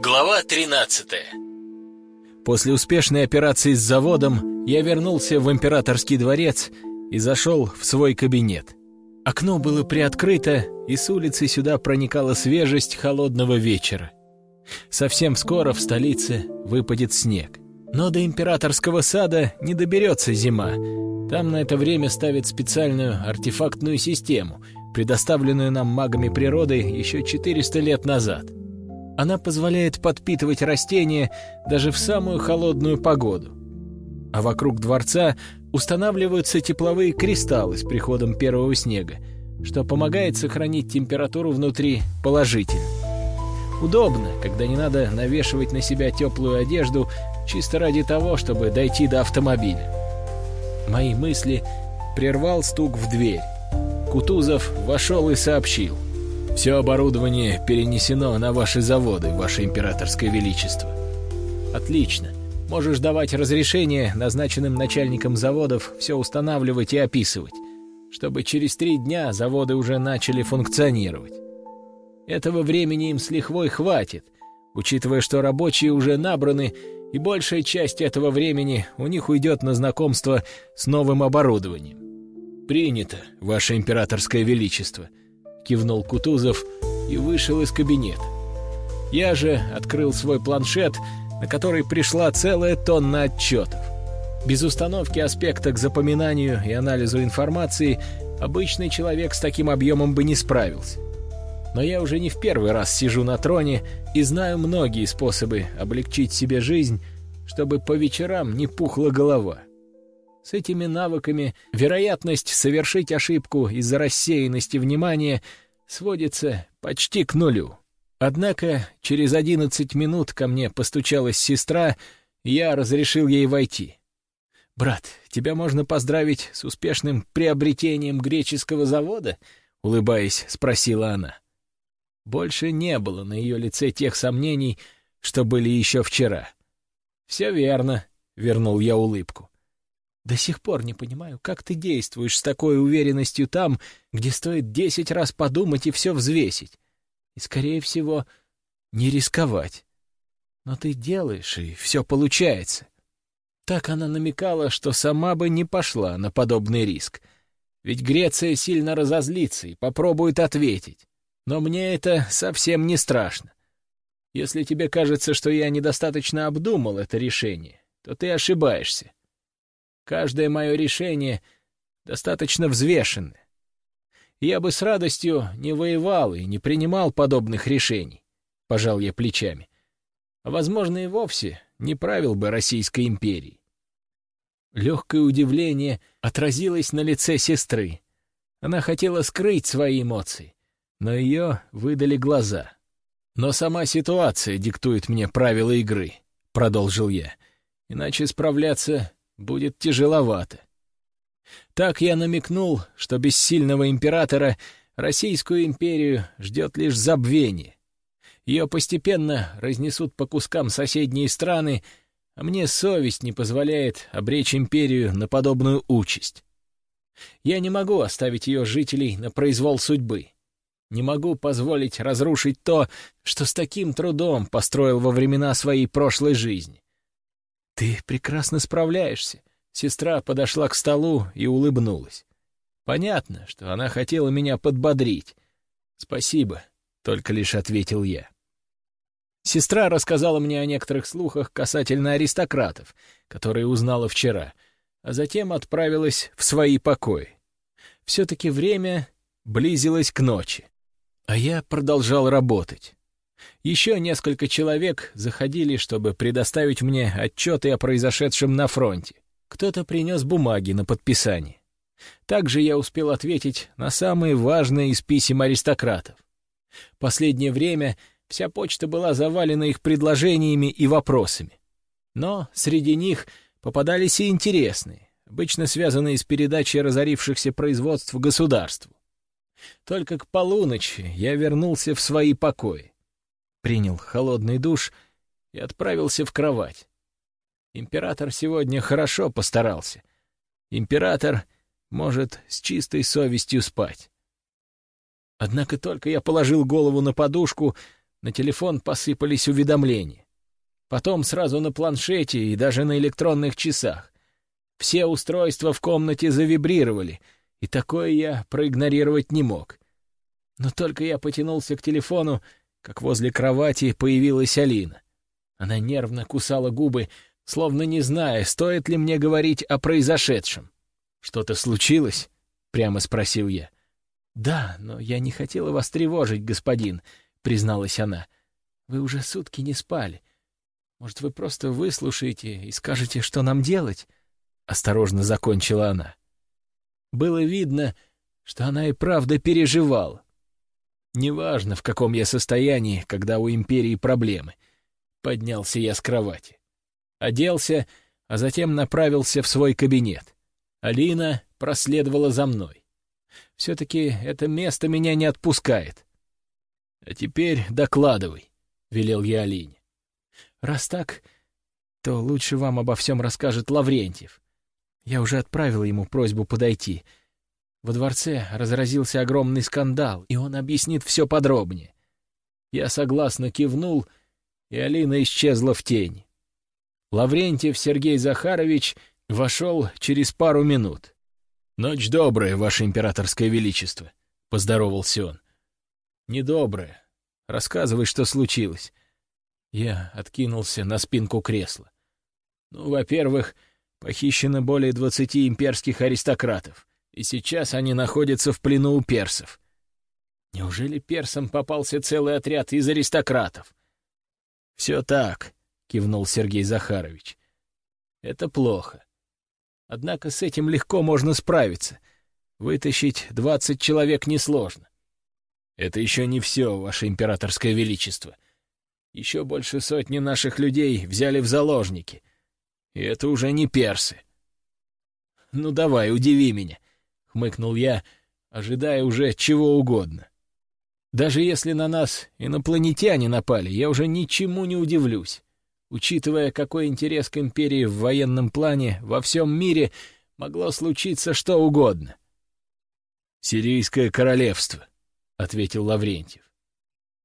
Глава 13 После успешной операции с заводом я вернулся в императорский дворец и зашел в свой кабинет. Окно было приоткрыто, и с улицы сюда проникала свежесть холодного вечера. Совсем скоро в столице выпадет снег. Но до императорского сада не доберется зима. Там на это время ставят специальную артефактную систему, предоставленную нам магами природы еще 400 лет назад. Она позволяет подпитывать растения даже в самую холодную погоду. А вокруг дворца устанавливаются тепловые кристаллы с приходом первого снега, что помогает сохранить температуру внутри положительно. Удобно, когда не надо навешивать на себя теплую одежду чисто ради того, чтобы дойти до автомобиля. Мои мысли прервал стук в дверь. Кутузов вошел и сообщил. «Все оборудование перенесено на ваши заводы, ваше императорское величество». «Отлично. Можешь давать разрешение назначенным начальникам заводов все устанавливать и описывать, чтобы через три дня заводы уже начали функционировать. Этого времени им с лихвой хватит, учитывая, что рабочие уже набраны, и большая часть этого времени у них уйдет на знакомство с новым оборудованием. «Принято, Ваше Императорское Величество», — кивнул Кутузов и вышел из кабинета. Я же открыл свой планшет, на который пришла целая тонна отчетов. Без установки аспекта к запоминанию и анализу информации обычный человек с таким объемом бы не справился но я уже не в первый раз сижу на троне и знаю многие способы облегчить себе жизнь, чтобы по вечерам не пухла голова. С этими навыками вероятность совершить ошибку из-за рассеянности внимания сводится почти к нулю. Однако через одиннадцать минут ко мне постучалась сестра, и я разрешил ей войти. «Брат, тебя можно поздравить с успешным приобретением греческого завода?» — улыбаясь, спросила она. Больше не было на ее лице тех сомнений, что были еще вчера. «Все верно», — вернул я улыбку. «До сих пор не понимаю, как ты действуешь с такой уверенностью там, где стоит десять раз подумать и все взвесить. И, скорее всего, не рисковать. Но ты делаешь, и все получается». Так она намекала, что сама бы не пошла на подобный риск. Ведь Греция сильно разозлится и попробует ответить. Но мне это совсем не страшно. Если тебе кажется, что я недостаточно обдумал это решение, то ты ошибаешься. Каждое мое решение достаточно взвешенное. Я бы с радостью не воевал и не принимал подобных решений, — пожал я плечами. Возможно, и вовсе не правил бы Российской империей. Легкое удивление отразилось на лице сестры. Она хотела скрыть свои эмоции, но ее выдали глаза. «Но сама ситуация диктует мне правила игры», — продолжил я. «Иначе справляться будет тяжеловато». Так я намекнул, что без сильного императора Российскую империю ждет лишь забвение. Ее постепенно разнесут по кускам соседние страны, а мне совесть не позволяет обречь империю на подобную участь. Я не могу оставить ее жителей на произвол судьбы. Не могу позволить разрушить то, что с таким трудом построил во времена своей прошлой жизни. Ты прекрасно справляешься. Сестра подошла к столу и улыбнулась. Понятно, что она хотела меня подбодрить. Спасибо, только лишь ответил я. Сестра рассказала мне о некоторых слухах касательно аристократов, которые узнала вчера, а затем отправилась в свои покои. Все-таки время близилось к ночи. А я продолжал работать. Еще несколько человек заходили, чтобы предоставить мне отчеты о произошедшем на фронте. Кто-то принес бумаги на подписание. Также я успел ответить на самые важные из писем аристократов. Последнее время вся почта была завалена их предложениями и вопросами. Но среди них попадались и интересные, обычно связанные с передачей разорившихся производств государству. Только к полуночи я вернулся в свои покои, принял холодный душ и отправился в кровать. Император сегодня хорошо постарался. Император может с чистой совестью спать. Однако только я положил голову на подушку, на телефон посыпались уведомления. Потом сразу на планшете и даже на электронных часах. Все устройства в комнате завибрировали, и такое я проигнорировать не мог. Но только я потянулся к телефону, как возле кровати появилась Алина. Она нервно кусала губы, словно не зная, стоит ли мне говорить о произошедшем. «Что-то случилось?» — прямо спросил я. «Да, но я не хотела вас тревожить, господин», — призналась она. «Вы уже сутки не спали. Может, вы просто выслушаете и скажете, что нам делать?» Осторожно закончила она. Было видно, что она и правда переживала. Неважно, в каком я состоянии, когда у империи проблемы. Поднялся я с кровати. Оделся, а затем направился в свой кабинет. Алина проследовала за мной. Все-таки это место меня не отпускает. — А теперь докладывай, — велел я Алине. — Раз так, то лучше вам обо всем расскажет Лаврентьев. Я уже отправила ему просьбу подойти. Во дворце разразился огромный скандал, и он объяснит все подробнее. Я согласно кивнул, и Алина исчезла в тень. Лаврентьев Сергей Захарович вошел через пару минут. «Ночь добрая, Ваше Императорское Величество», — поздоровался он. «Недобрая. Рассказывай, что случилось». Я откинулся на спинку кресла. «Ну, во-первых, — Похищено более двадцати имперских аристократов, и сейчас они находятся в плену у персов. Неужели персам попался целый отряд из аристократов? «Все так», — кивнул Сергей Захарович. «Это плохо. Однако с этим легко можно справиться. Вытащить двадцать человек несложно. Это еще не все, Ваше Императорское Величество. Еще больше сотни наших людей взяли в заложники, и это уже не персы. «Ну давай, удиви меня», — хмыкнул я, ожидая уже чего угодно. «Даже если на нас инопланетяне напали, я уже ничему не удивлюсь. Учитывая, какой интерес к империи в военном плане во всем мире, могло случиться что угодно». «Сирийское королевство», — ответил Лаврентьев.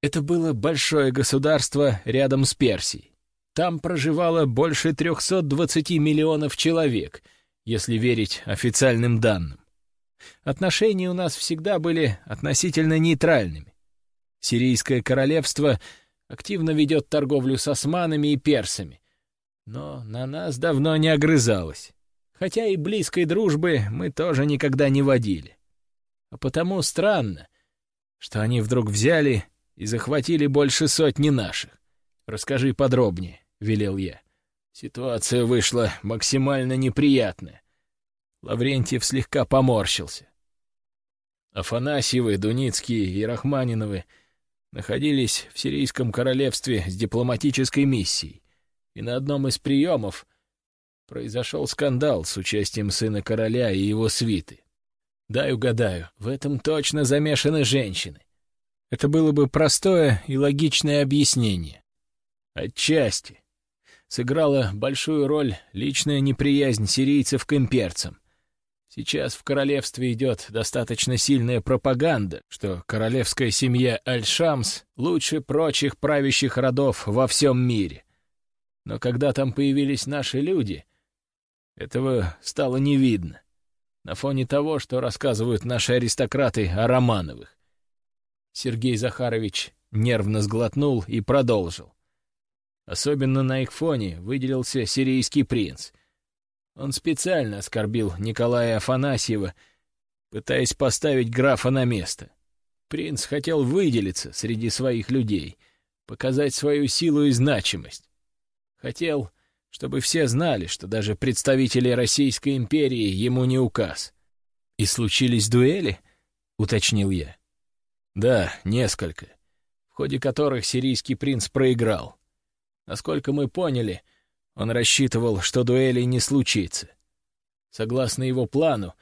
Это было большое государство рядом с Персией. Там проживало больше 320 миллионов человек, если верить официальным данным. Отношения у нас всегда были относительно нейтральными. Сирийское королевство активно ведет торговлю с османами и персами, но на нас давно не огрызалось. Хотя и близкой дружбы мы тоже никогда не водили. А потому странно, что они вдруг взяли и захватили больше сотни наших. Расскажи подробнее велел я. Ситуация вышла максимально неприятная. Лаврентьев слегка поморщился. Афанасьевы, Дуницкие и Рахманиновы находились в Сирийском королевстве с дипломатической миссией, и на одном из приемов произошел скандал с участием сына короля и его свиты. Дай угадаю, в этом точно замешаны женщины. Это было бы простое и логичное объяснение. Отчасти сыграла большую роль личная неприязнь сирийцев к имперцам. Сейчас в королевстве идет достаточно сильная пропаганда, что королевская семья Аль-Шамс лучше прочих правящих родов во всем мире. Но когда там появились наши люди, этого стало не видно. На фоне того, что рассказывают наши аристократы о Романовых. Сергей Захарович нервно сглотнул и продолжил. Особенно на их фоне выделился сирийский принц. Он специально оскорбил Николая Афанасьева, пытаясь поставить графа на место. Принц хотел выделиться среди своих людей, показать свою силу и значимость. Хотел, чтобы все знали, что даже представители Российской империи ему не указ. «И случились дуэли?» — уточнил я. «Да, несколько, в ходе которых сирийский принц проиграл. Насколько мы поняли, он рассчитывал, что дуэли не случится. Согласно его плану,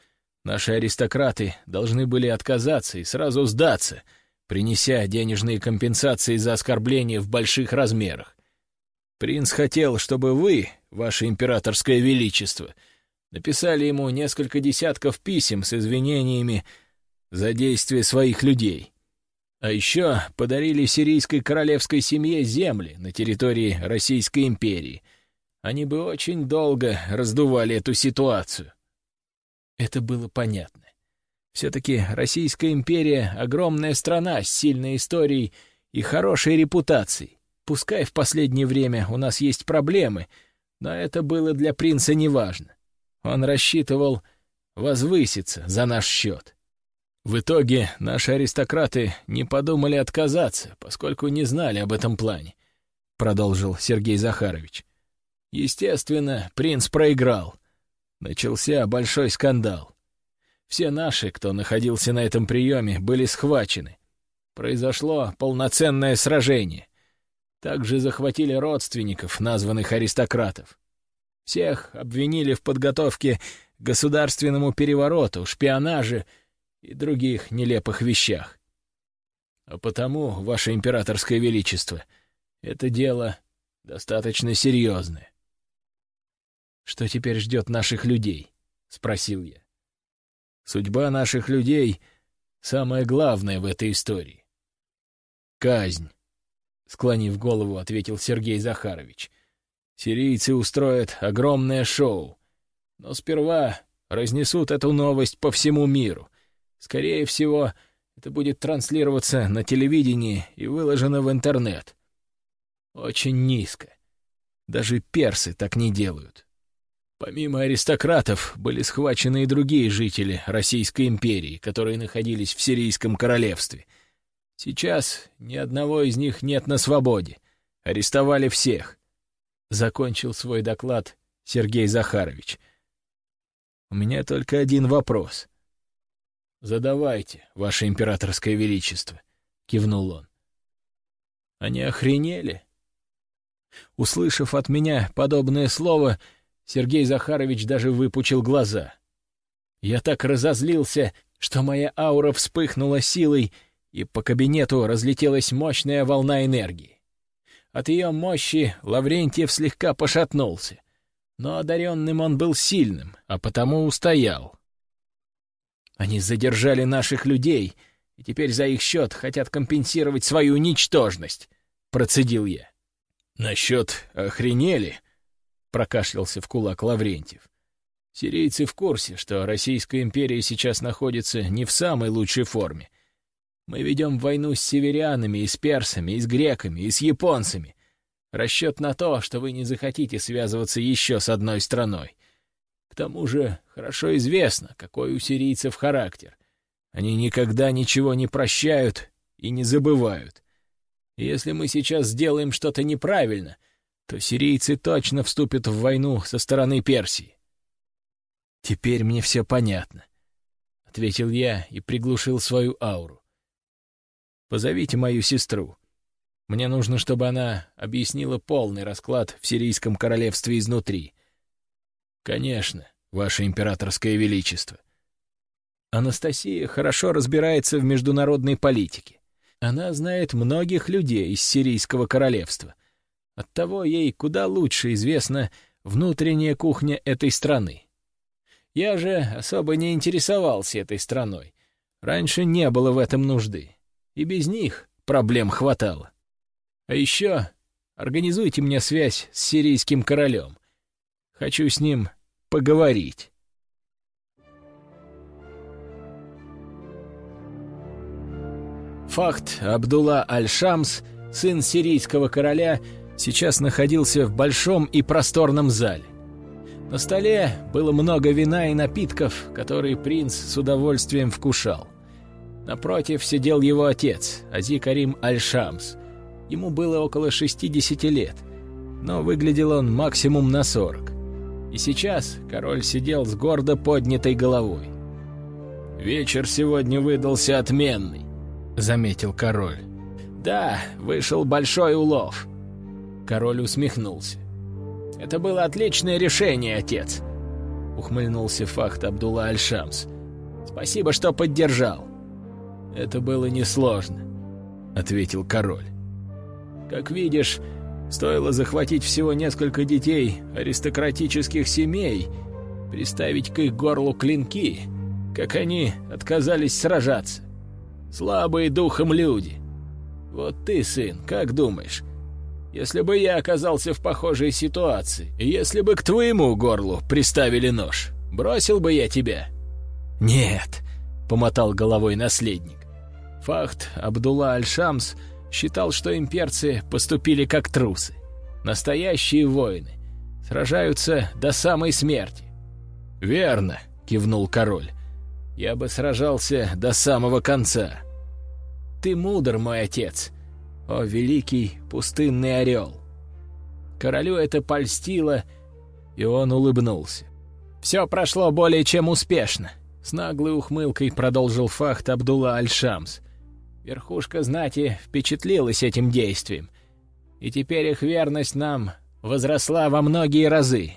наши аристократы должны были отказаться и сразу сдаться, принеся денежные компенсации за оскорбление в больших размерах. Принц хотел, чтобы вы, ваше императорское величество, написали ему несколько десятков писем с извинениями за действия своих людей. А еще подарили сирийской королевской семье земли на территории Российской империи. Они бы очень долго раздували эту ситуацию. Это было понятно. Все-таки Российская империя — огромная страна с сильной историей и хорошей репутацией. Пускай в последнее время у нас есть проблемы, но это было для принца неважно. Он рассчитывал возвыситься за наш счет. В итоге наши аристократы не подумали отказаться, поскольку не знали об этом плане, — продолжил Сергей Захарович. Естественно, принц проиграл. Начался большой скандал. Все наши, кто находился на этом приеме, были схвачены. Произошло полноценное сражение. Также захватили родственников названных аристократов. Всех обвинили в подготовке к государственному перевороту, шпионаже и других нелепых вещах. А потому, Ваше Императорское Величество, это дело достаточно серьезное. «Что теперь ждет наших людей?» — спросил я. Судьба наших людей — самое главное в этой истории. «Казнь», — склонив голову, ответил Сергей Захарович. «Сирийцы устроят огромное шоу, но сперва разнесут эту новость по всему миру. Скорее всего, это будет транслироваться на телевидении и выложено в интернет. Очень низко. Даже персы так не делают. Помимо аристократов, были схвачены и другие жители Российской империи, которые находились в Сирийском королевстве. Сейчас ни одного из них нет на свободе. Арестовали всех. Закончил свой доклад Сергей Захарович. У меня только один вопрос. «Задавайте, ваше императорское величество», — кивнул он. «Они охренели?» Услышав от меня подобное слово, — Сергей Захарович даже выпучил глаза. Я так разозлился, что моя аура вспыхнула силой, и по кабинету разлетелась мощная волна энергии. От ее мощи Лаврентьев слегка пошатнулся, но одаренным он был сильным, а потому устоял. Они задержали наших людей, и теперь за их счет хотят компенсировать свою ничтожность, — процедил я. Насчет охренели, — прокашлялся в кулак Лаврентьев. «Сирийцы в курсе, что Российская империя сейчас находится не в самой лучшей форме. Мы ведем войну с северянами и с персами, и с греками, и с японцами. Расчет на то, что вы не захотите связываться еще с одной страной. К тому же хорошо известно, какой у сирийцев характер. Они никогда ничего не прощают и не забывают. Если мы сейчас сделаем что-то неправильно — то сирийцы точно вступят в войну со стороны Персии. «Теперь мне все понятно», — ответил я и приглушил свою ауру. «Позовите мою сестру. Мне нужно, чтобы она объяснила полный расклад в сирийском королевстве изнутри». «Конечно, ваше императорское величество». Анастасия хорошо разбирается в международной политике. Она знает многих людей из сирийского королевства. Оттого ей куда лучше известна внутренняя кухня этой страны. Я же особо не интересовался этой страной. Раньше не было в этом нужды. И без них проблем хватало. А еще организуйте мне связь с сирийским королем. Хочу с ним поговорить. Факт Абдулла Аль-Шамс, сын сирийского короля, сейчас находился в большом и просторном зале. На столе было много вина и напитков, которые принц с удовольствием вкушал. Напротив сидел его отец, Ази Карим Аль-Шамс. Ему было около 60 лет, но выглядел он максимум на 40. И сейчас король сидел с гордо поднятой головой. «Вечер сегодня выдался отменный», — заметил король. «Да, вышел большой улов. Король усмехнулся. «Это было отличное решение, отец», — ухмыльнулся Фахт Абдулла Аль-Шамс. «Спасибо, что поддержал». «Это было несложно», — ответил король. «Как видишь, стоило захватить всего несколько детей аристократических семей, приставить к их горлу клинки, как они отказались сражаться. Слабые духом люди. Вот ты, сын, как думаешь, если бы я оказался в похожей ситуации, если бы к твоему горлу приставили нож, бросил бы я тебя?» «Нет», — помотал головой наследник. Фахт Абдулла Аль-Шамс считал, что имперцы поступили как трусы. Настоящие воины. Сражаются до самой смерти. «Верно», — кивнул король. «Я бы сражался до самого конца». «Ты мудр, мой отец», о, великий пустынный орел! Королю это польстило, и он улыбнулся. Все прошло более чем успешно. С наглой ухмылкой продолжил фахт Абдулла Аль-Шамс. Верхушка знати впечатлилась этим действием, и теперь их верность нам возросла во многие разы.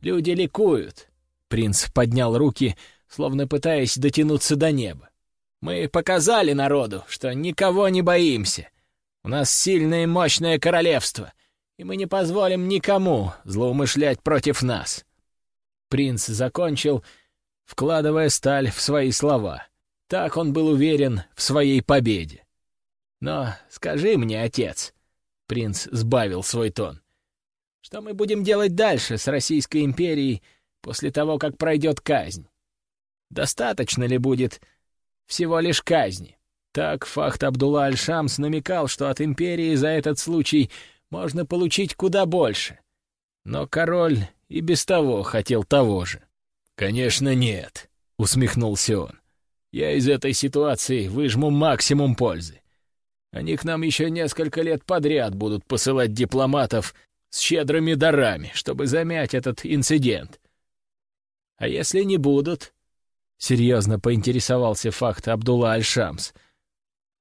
Люди ликуют. Принц поднял руки, словно пытаясь дотянуться до неба. Мы показали народу, что никого не боимся — у нас сильное и мощное королевство, и мы не позволим никому злоумышлять против нас». Принц закончил, вкладывая сталь в свои слова. Так он был уверен в своей победе. «Но скажи мне, отец», — принц сбавил свой тон, — «что мы будем делать дальше с Российской империей после того, как пройдет казнь? Достаточно ли будет всего лишь казни?» Так Фахт Абдулла Аль-Шамс намекал, что от империи за этот случай можно получить куда больше. Но король и без того хотел того же. «Конечно, нет», — усмехнулся он. «Я из этой ситуации выжму максимум пользы. Они к нам еще несколько лет подряд будут посылать дипломатов с щедрыми дарами, чтобы замять этот инцидент. А если не будут?» — серьезно поинтересовался факт Абдулла Аль-Шамс —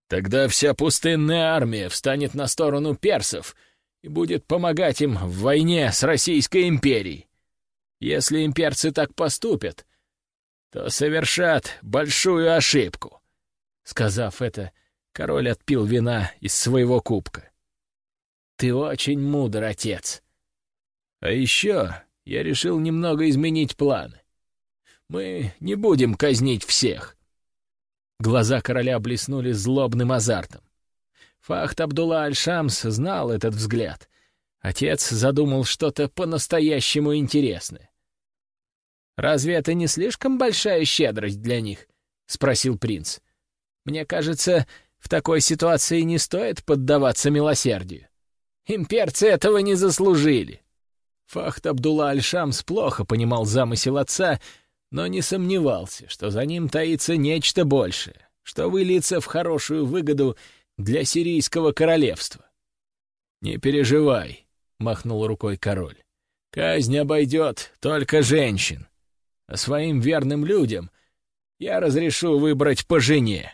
Тогда вся пустынная армия встанет на сторону персов и будет помогать им в войне с Российской империей. Если имперцы так поступят, то совершат большую ошибку. Сказав это, король отпил вина из своего кубка. «Ты очень мудр, отец. А еще я решил немного изменить планы. Мы не будем казнить всех. Глаза короля блеснули злобным азартом. Фахт Абдулла Аль-Шамс знал этот взгляд. Отец задумал что-то по-настоящему интересное. «Разве это не слишком большая щедрость для них?» — спросил принц. «Мне кажется, в такой ситуации не стоит поддаваться милосердию. Имперцы этого не заслужили». Фахт Абдулла Аль-Шамс плохо понимал замысел отца но не сомневался, что за ним таится нечто большее, что выльется в хорошую выгоду для сирийского королевства. «Не переживай», — махнул рукой король. «Казнь обойдет только женщин, а своим верным людям я разрешу выбрать по жене».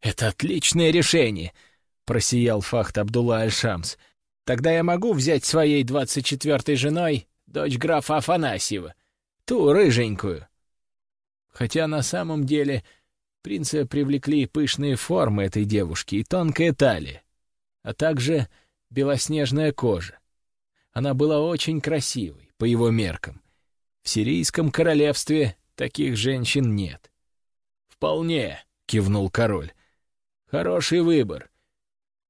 «Это отличное решение», — просиял Фахт Абдулла Аль-Шамс. «Тогда я могу взять своей двадцать четвертой женой дочь графа Афанасьева, ту рыженькую». Хотя на самом деле принца привлекли пышные формы этой девушки и тонкая талия, а также белоснежная кожа. Она была очень красивой, по его меркам. В сирийском королевстве таких женщин нет. «Вполне», — кивнул король. «Хороший выбор.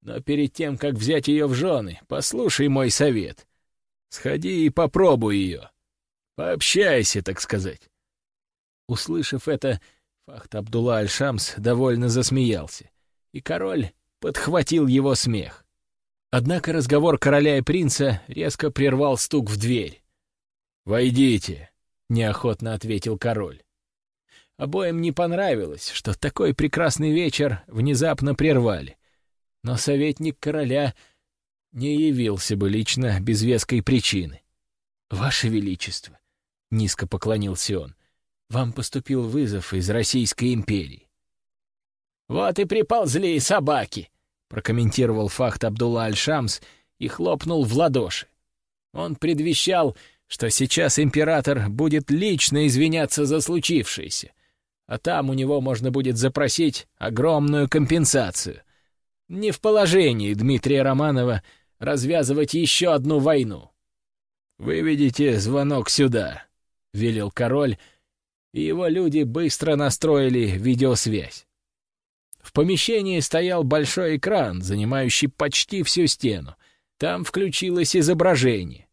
Но перед тем, как взять ее в жены, послушай мой совет. Сходи и попробуй ее. Пообщайся, так сказать. Услышав это, Фахт Абдулла Аль-Шамс довольно засмеялся, и король подхватил его смех. Однако разговор короля и принца резко прервал стук в дверь. «Войдите», — неохотно ответил король. Обоим не понравилось, что такой прекрасный вечер внезапно прервали. Но советник короля не явился бы лично без веской причины. «Ваше Величество», — низко поклонился он, вам поступил вызов из Российской империи». «Вот и приползли собаки», — прокомментировал факт Абдулла Аль-Шамс и хлопнул в ладоши. Он предвещал, что сейчас император будет лично извиняться за случившееся, а там у него можно будет запросить огромную компенсацию. Не в положении Дмитрия Романова развязывать еще одну войну. «Выведите звонок сюда», — велел король, — и его люди быстро настроили видеосвязь. В помещении стоял большой экран, занимающий почти всю стену. Там включилось изображение.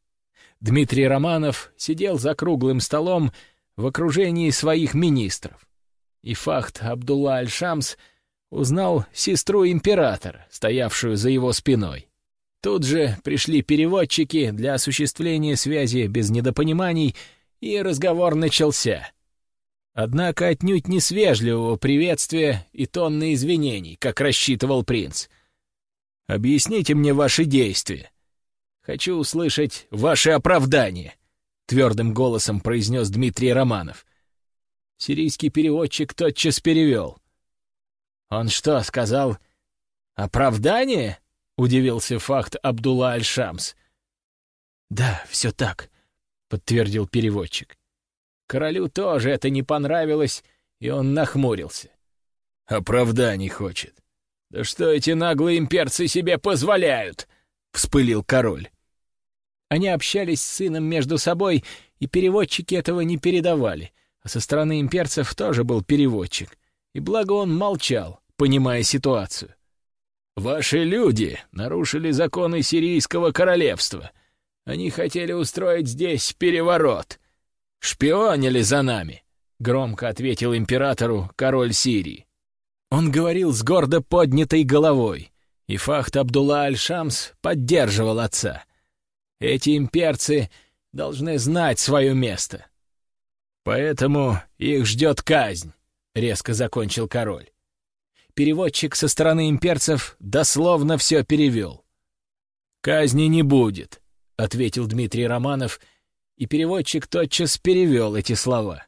Дмитрий Романов сидел за круглым столом в окружении своих министров. И Фахт Абдулла Аль-Шамс узнал сестру императора, стоявшую за его спиной. Тут же пришли переводчики для осуществления связи без недопониманий, и разговор начался. Однако отнюдь не с вежливого приветствия и тонны извинений, как рассчитывал принц. «Объясните мне ваши действия. Хочу услышать ваши оправдания», — твердым голосом произнес Дмитрий Романов. Сирийский переводчик тотчас перевел. «Он что, сказал? Оправдание?» — удивился факт Абдулла Аль-Шамс. «Да, все так», — подтвердил переводчик. Королю тоже это не понравилось, и он нахмурился. «Оправданий хочет. Да что эти наглые имперцы себе позволяют?» — вспылил король. Они общались с сыном между собой, и переводчики этого не передавали, а со стороны имперцев тоже был переводчик. И благо он молчал, понимая ситуацию. Ваши люди нарушили законы Сирийского королевства. Они хотели устроить здесь переворот. Шпионили за нами, — громко ответил императору король Сирии. Он говорил с гордо поднятой головой, и Фахт Абдулла Аль-Шамс поддерживал отца. Эти имперцы должны знать свое место. Поэтому их ждет казнь, — резко закончил король. Переводчик со стороны имперцев дословно все перевел. «Казни не будет», — ответил Дмитрий Романов, и переводчик тотчас перевел эти слова.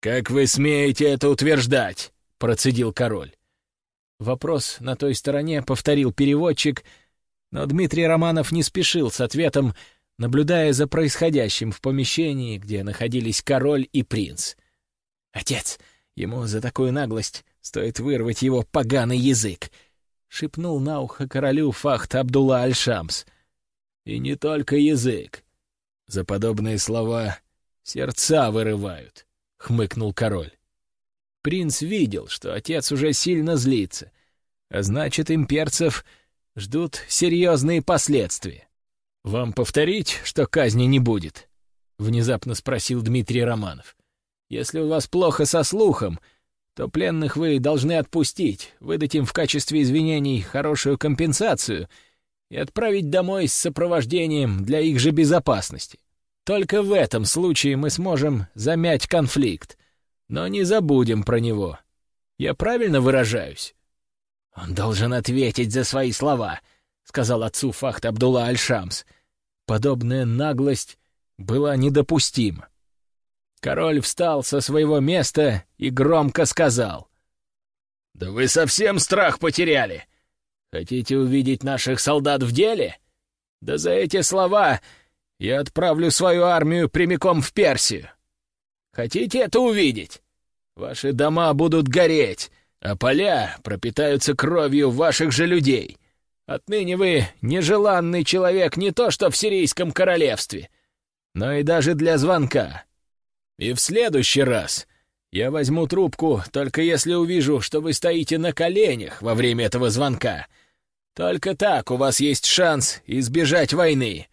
«Как вы смеете это утверждать?» — процедил король. Вопрос на той стороне повторил переводчик, но Дмитрий Романов не спешил с ответом, наблюдая за происходящим в помещении, где находились король и принц. «Отец, ему за такую наглость Стоит вырвать его поганый язык!» — шепнул на ухо королю Фахт Абдулла Аль-Шамс. «И не только язык. За подобные слова сердца вырывают», — хмыкнул король. Принц видел, что отец уже сильно злится, а значит, имперцев ждут серьезные последствия. «Вам повторить, что казни не будет?» — внезапно спросил Дмитрий Романов. «Если у вас плохо со слухом, — то пленных вы должны отпустить, выдать им в качестве извинений хорошую компенсацию и отправить домой с сопровождением для их же безопасности. Только в этом случае мы сможем замять конфликт, но не забудем про него. Я правильно выражаюсь? «Он должен ответить за свои слова», — сказал отцу Фахт Абдулла Аль-Шамс. Подобная наглость была недопустима. Король встал со своего места и громко сказал. «Да вы совсем страх потеряли! Хотите увидеть наших солдат в деле? Да за эти слова я отправлю свою армию прямиком в Персию. Хотите это увидеть? Ваши дома будут гореть, а поля пропитаются кровью ваших же людей. Отныне вы нежеланный человек не то что в Сирийском королевстве, но и даже для звонка». И в следующий раз я возьму трубку, только если увижу, что вы стоите на коленях во время этого звонка. Только так у вас есть шанс избежать войны.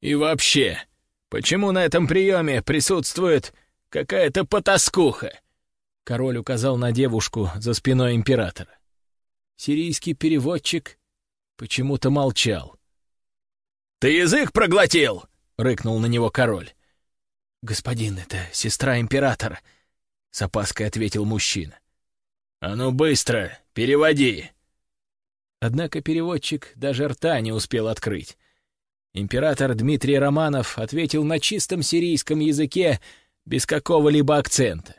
И вообще, почему на этом приеме присутствует какая-то потаскуха?» Король указал на девушку за спиной императора. Сирийский переводчик почему-то молчал. «Ты язык проглотил!» — рыкнул на него король. «Господин, это сестра императора», — с опаской ответил мужчина. «А ну быстро, переводи!» Однако переводчик даже рта не успел открыть. Император Дмитрий Романов ответил на чистом сирийском языке без какого-либо акцента.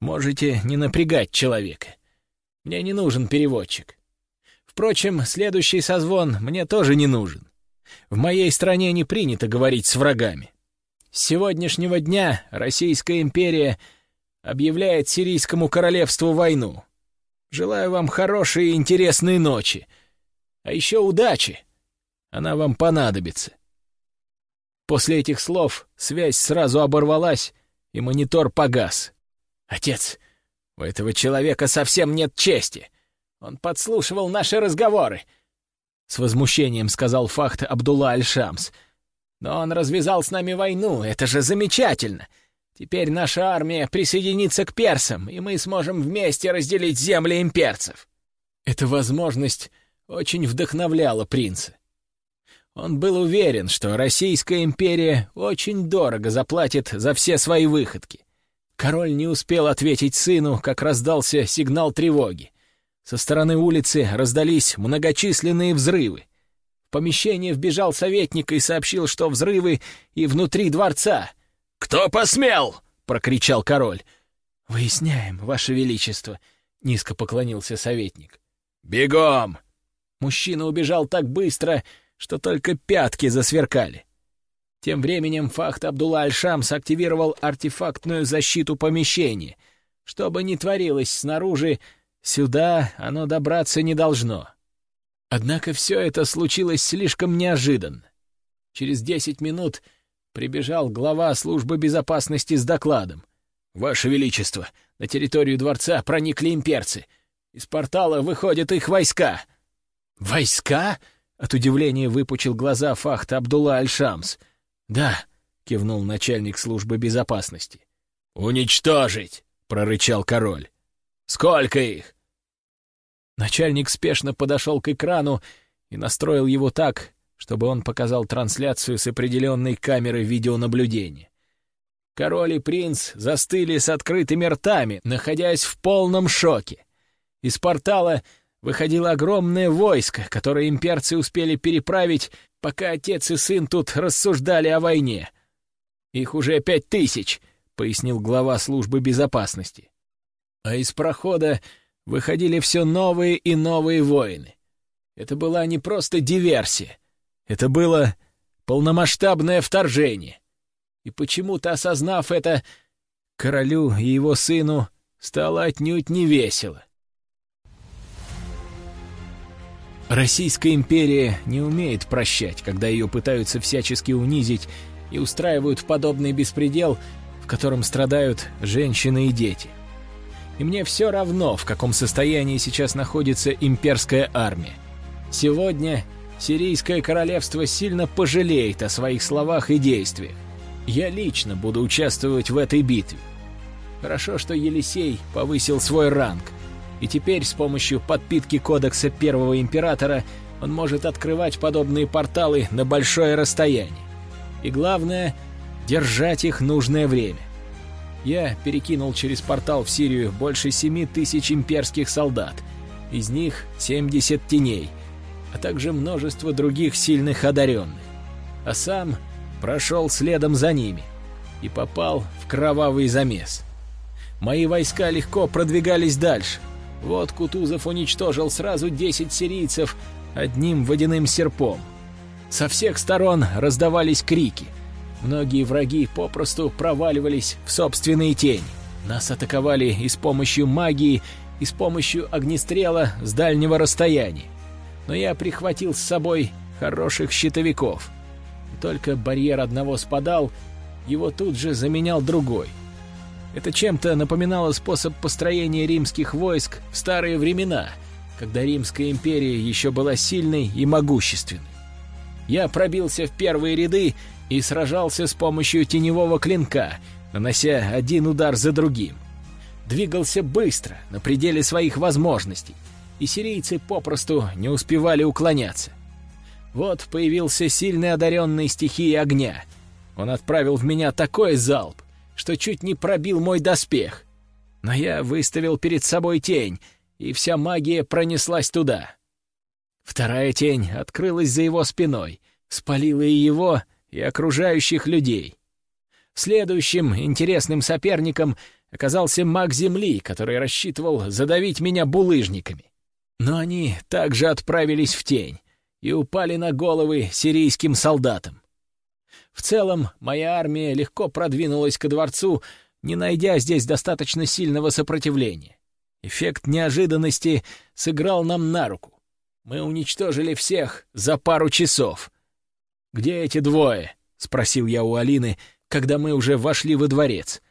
«Можете не напрягать человека. Мне не нужен переводчик. Впрочем, следующий созвон мне тоже не нужен. В моей стране не принято говорить с врагами. С сегодняшнего дня Российская империя объявляет Сирийскому королевству войну. Желаю вам хорошей и интересной ночи. А еще удачи. Она вам понадобится. После этих слов связь сразу оборвалась, и монитор погас. «Отец, У этого человека совсем нет чести. Он подслушивал наши разговоры. С возмущением сказал Фахт Абдулла Аль-Шамс. Но он развязал с нами войну, это же замечательно. Теперь наша армия присоединится к персам, и мы сможем вместе разделить земли имперцев. Эта возможность очень вдохновляла принца. Он был уверен, что Российская империя очень дорого заплатит за все свои выходки. Король не успел ответить сыну, как раздался сигнал тревоги. Со стороны улицы раздались многочисленные взрывы. В помещение вбежал советник и сообщил, что взрывы и внутри дворца. «Кто посмел?» — прокричал король. «Выясняем, Ваше Величество», — низко поклонился советник. «Бегом!» Мужчина убежал так быстро, что только пятки засверкали. Тем временем Фахт Абдулла Аль-Шамс активировал артефактную защиту помещения. Что бы ни творилось снаружи, сюда оно добраться не должно. Однако все это случилось слишком неожиданно. Через десять минут прибежал глава службы безопасности с докладом. «Ваше Величество, на территорию дворца проникли имперцы. Из портала выходят их войска». «Войска?» — от удивления выпучил глаза Фахт Абдулла Аль-Шамс. «Да», — кивнул начальник службы безопасности. «Уничтожить!» — прорычал король. «Сколько их?» Начальник спешно подошел к экрану и настроил его так, чтобы он показал трансляцию с определенной камеры видеонаблюдения. Король и принц застыли с открытыми ртами, находясь в полном шоке. Из портала выходило огромное войско, которое имперцы успели переправить, пока отец и сын тут рассуждали о войне. «Их уже пять тысяч», — пояснил глава службы безопасности. А из прохода выходили все новые и новые воины. Это была не просто диверсия, это было полномасштабное вторжение. И почему-то, осознав это, королю и его сыну стало отнюдь не весело. Российская империя не умеет прощать, когда ее пытаются всячески унизить и устраивают подобный беспредел, в котором страдают женщины и дети. И мне все равно, в каком состоянии сейчас находится имперская армия. Сегодня Сирийское королевство сильно пожалеет о своих словах и действиях. Я лично буду участвовать в этой битве. Хорошо, что Елисей повысил свой ранг — и теперь с помощью подпитки кодекса Первого Императора он может открывать подобные порталы на большое расстояние. И главное — держать их нужное время. Я перекинул через портал в Сирию больше семи тысяч имперских солдат, из них 70 теней, а также множество других сильных одаренных. А сам прошел следом за ними и попал в кровавый замес. Мои войска легко продвигались дальше — вот Кутузов уничтожил сразу 10 сирийцев одним водяным серпом. Со всех сторон раздавались крики. Многие враги попросту проваливались в собственные тени. Нас атаковали и с помощью магии, и с помощью огнестрела с дальнего расстояния. Но я прихватил с собой хороших щитовиков. Только барьер одного спадал, его тут же заменял другой — это чем-то напоминало способ построения римских войск в старые времена, когда Римская империя еще была сильной и могущественной. Я пробился в первые ряды и сражался с помощью теневого клинка, нанося один удар за другим. Двигался быстро, на пределе своих возможностей, и сирийцы попросту не успевали уклоняться. Вот появился сильный одаренный стихией огня. Он отправил в меня такой залп, что чуть не пробил мой доспех. Но я выставил перед собой тень, и вся магия пронеслась туда. Вторая тень открылась за его спиной, спалила и его, и окружающих людей. Следующим интересным соперником оказался маг Земли, который рассчитывал задавить меня булыжниками. Но они также отправились в тень и упали на головы сирийским солдатам. В целом, моя армия легко продвинулась ко дворцу, не найдя здесь достаточно сильного сопротивления. Эффект неожиданности сыграл нам на руку. Мы уничтожили всех за пару часов. «Где эти двое?» — спросил я у Алины, когда мы уже вошли во дворец.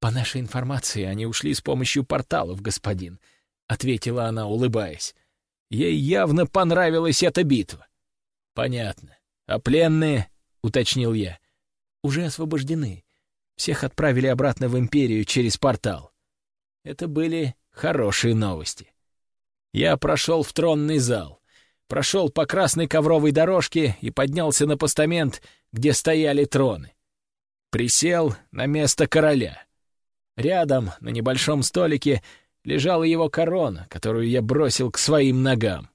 «По нашей информации, они ушли с помощью порталов, господин», — ответила она, улыбаясь. Ей явно понравилась эта битва. «Понятно. А пленные?» — уточнил я. «Уже освобождены. Всех отправили обратно в Империю через портал». Это были хорошие новости. Я прошел в тронный зал, прошел по красной ковровой дорожке и поднялся на постамент, где стояли троны. Присел на место короля. Рядом, на небольшом столике, лежала его корона, которую я бросил к своим ногам.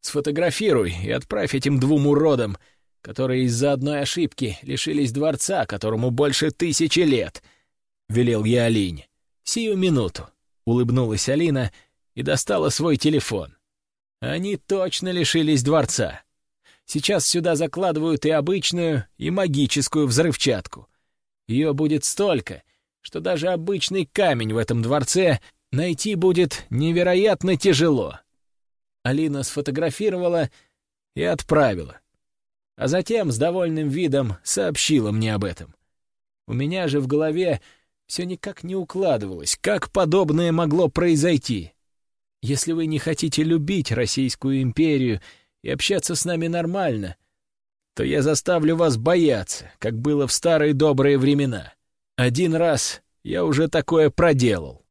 Сфотографируй и отправь этим двум уродам, которые из-за одной ошибки лишились дворца, которому больше тысячи лет, — велел я Алине. «Сию минуту», — улыбнулась Алина и достала свой телефон. Они точно лишились дворца. Сейчас сюда закладывают и обычную, и магическую взрывчатку. Ее будет столько, что даже обычный камень в этом дворце найти будет невероятно тяжело. Алина сфотографировала и отправила. А затем с довольным видом сообщила мне об этом. У меня же в голове все никак не укладывалось, как подобное могло произойти. Если вы не хотите любить Российскую империю и общаться с нами нормально, то я заставлю вас бояться, как было в старые добрые времена. Один раз я уже такое проделал.